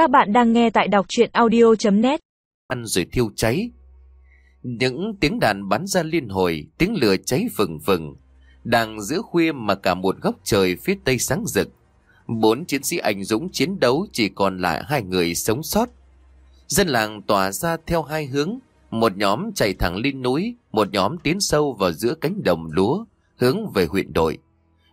Các bạn đang nghe tại đọc chuyện audio.net Ăn rồi thiêu cháy. Những tiếng đàn bắn ra liên hồi, tiếng lửa cháy vừng vừng. Đang giữa khuya mà cả một góc trời phía tây sáng rực. Bốn chiến sĩ anh dũng chiến đấu chỉ còn lại hai người sống sót. Dân làng tỏa ra theo hai hướng. Một nhóm chạy thẳng lên núi, một nhóm tiến sâu vào giữa cánh đồng lúa, hướng về huyện đội.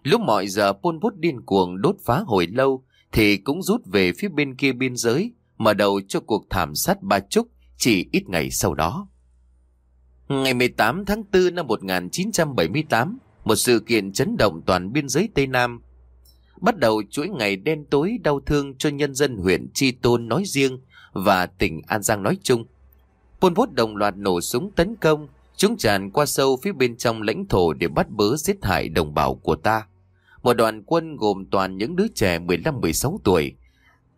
Lúc mọi giờ Pol bút điên cuồng đốt phá hồi lâu, thì cũng rút về phía bên kia biên giới, mở đầu cho cuộc thảm sát Ba Trúc chỉ ít ngày sau đó. Ngày 18 tháng 4 năm 1978, một sự kiện chấn động toàn biên giới Tây Nam. Bắt đầu chuỗi ngày đen tối đau thương cho nhân dân huyện Chi Tôn nói riêng và tỉnh An Giang nói chung. Pol Pot đồng loạt nổ súng tấn công, chúng tràn qua sâu phía bên trong lãnh thổ để bắt bớ giết hại đồng bào của ta. Một đoàn quân gồm toàn những đứa trẻ 15-16 tuổi.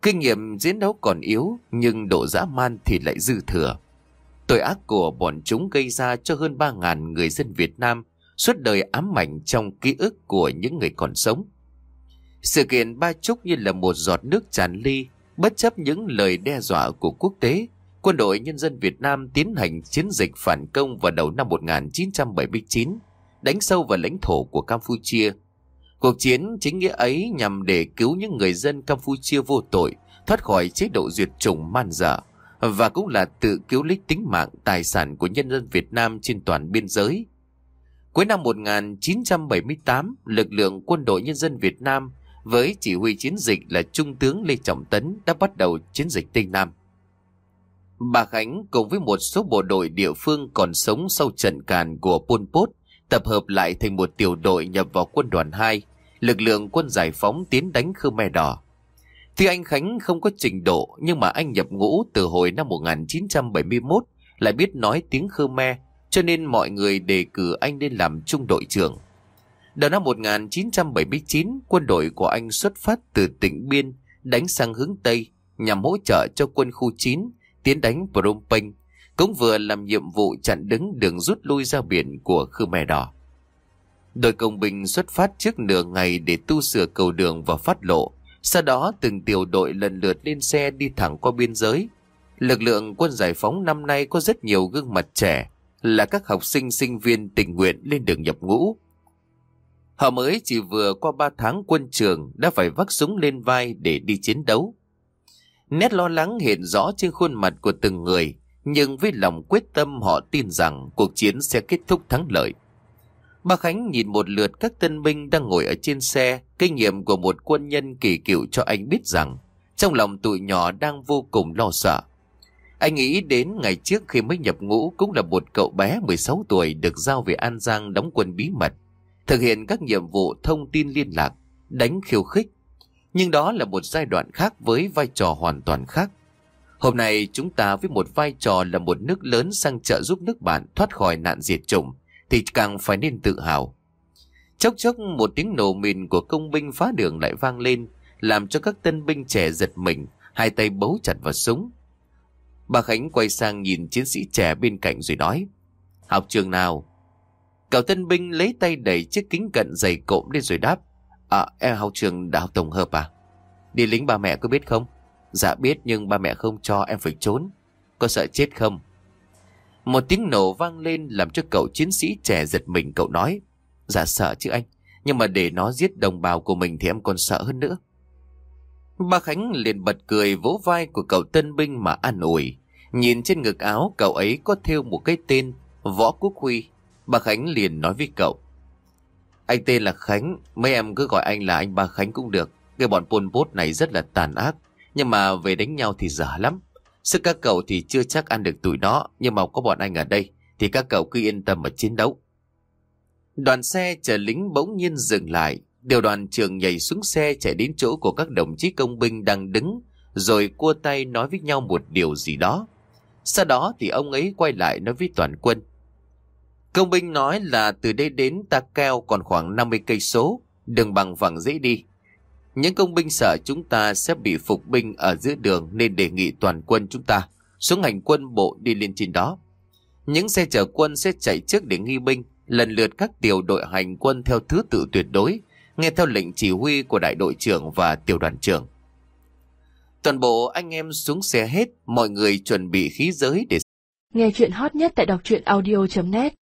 Kinh nghiệm chiến đấu còn yếu, nhưng độ dã man thì lại dư thừa. Tội ác của bọn chúng gây ra cho hơn 3.000 người dân Việt Nam suốt đời ám ảnh trong ký ức của những người còn sống. Sự kiện Ba Trúc như là một giọt nước tràn ly, bất chấp những lời đe dọa của quốc tế, quân đội nhân dân Việt Nam tiến hành chiến dịch phản công vào đầu năm 1979, đánh sâu vào lãnh thổ của Campuchia. Cuộc chiến chính nghĩa ấy nhằm để cứu những người dân Campuchia vô tội thoát khỏi chế độ duyệt chủng man dở và cũng là tự cứu lấy tính mạng tài sản của nhân dân Việt Nam trên toàn biên giới. Cuối năm 1978, lực lượng quân đội nhân dân Việt Nam với chỉ huy chiến dịch là Trung tướng Lê Trọng Tấn đã bắt đầu chiến dịch Tây Nam. Bà Khánh cùng với một số bộ đội địa phương còn sống sau trận càn của Pol Pot tập hợp lại thành một tiểu đội nhập vào quân đoàn 2, lực lượng quân giải phóng tiến đánh Khmer Đỏ. Tuy anh Khánh không có trình độ nhưng mà anh nhập ngũ từ hồi năm 1971 lại biết nói tiếng Khmer cho nên mọi người đề cử anh lên làm trung đội trưởng. Đầu năm 1979, quân đội của anh xuất phát từ tỉnh Biên đánh sang hướng Tây nhằm hỗ trợ cho quân khu 9 tiến đánh Phnom Penh, cũng vừa làm nhiệm vụ chặn đứng đường rút lui ra biển của Khmer Đỏ. Đội công binh xuất phát trước nửa ngày để tu sửa cầu đường và phát lộ, sau đó từng tiểu đội lần lượt lên xe đi thẳng qua biên giới. Lực lượng quân giải phóng năm nay có rất nhiều gương mặt trẻ, là các học sinh sinh viên tình nguyện lên đường nhập ngũ. Họ mới chỉ vừa qua 3 tháng quân trường đã phải vác súng lên vai để đi chiến đấu. Nét lo lắng hiện rõ trên khuôn mặt của từng người, nhưng với lòng quyết tâm họ tin rằng cuộc chiến sẽ kết thúc thắng lợi. Bà Khánh nhìn một lượt các tân binh đang ngồi ở trên xe, kinh nghiệm của một quân nhân kỳ cựu cho anh biết rằng trong lòng tụi nhỏ đang vô cùng lo sợ. Anh nghĩ đến ngày trước khi mới nhập ngũ cũng là một cậu bé 16 tuổi được giao về An Giang đóng quân bí mật, thực hiện các nhiệm vụ thông tin liên lạc, đánh khiêu khích. Nhưng đó là một giai đoạn khác với vai trò hoàn toàn khác. Hôm nay chúng ta với một vai trò là một nước lớn sang trợ giúp nước bạn thoát khỏi nạn diệt chủng thì càng phải nên tự hào. Chốc chốc một tiếng nổ mìn của công binh phá đường lại vang lên, làm cho các tân binh trẻ giật mình, hai tay bấu chặt vào súng. Bà Khánh quay sang nhìn chiến sĩ trẻ bên cạnh rồi nói, học trường nào? Cậu tân binh lấy tay đẩy chiếc kính cận dày cộm lên rồi đáp, à em học trường đại học tổng hợp à? Đi lính ba mẹ có biết không? Dạ biết nhưng ba mẹ không cho em phải trốn. Có sợ chết không? Một tiếng nổ vang lên làm cho cậu chiến sĩ trẻ giật mình cậu nói. Dạ sợ chứ anh, nhưng mà để nó giết đồng bào của mình thì em còn sợ hơn nữa. Ba Khánh liền bật cười vỗ vai của cậu tân binh mà an ủi. Nhìn trên ngực áo cậu ấy có thêu một cái tên Võ Quốc Huy. Bà Khánh liền nói với cậu. Anh tên là Khánh, mấy em cứ gọi anh là anh Ba Khánh cũng được. Cái bọn Pol Pot này rất là tàn ác, nhưng mà về đánh nhau thì dở lắm. Sức các cậu thì chưa chắc ăn được tuổi đó, nhưng mà có bọn anh ở đây, thì các cậu cứ yên tâm mà chiến đấu. Đoàn xe chở lính bỗng nhiên dừng lại, điều đoàn trưởng nhảy xuống xe chạy đến chỗ của các đồng chí công binh đang đứng, rồi cua tay nói với nhau một điều gì đó. Sau đó thì ông ấy quay lại nói với toàn quân. Công binh nói là từ đây đến Ta Keo còn khoảng 50 cây số, đường bằng phẳng dễ đi. Những công binh sợ chúng ta sẽ bị phục binh ở giữa đường nên đề nghị toàn quân chúng ta xuống hành quân bộ đi lên trên đó. Những xe chở quân sẽ chạy trước để nghi binh, lần lượt các tiểu đội hành quân theo thứ tự tuyệt đối, nghe theo lệnh chỉ huy của đại đội trưởng và tiểu đoàn trưởng. Toàn bộ anh em xuống xe hết, mọi người chuẩn bị khí giới để Nghe chuyện hot nhất tại đọc truyện audio.net